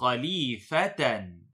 خليفة.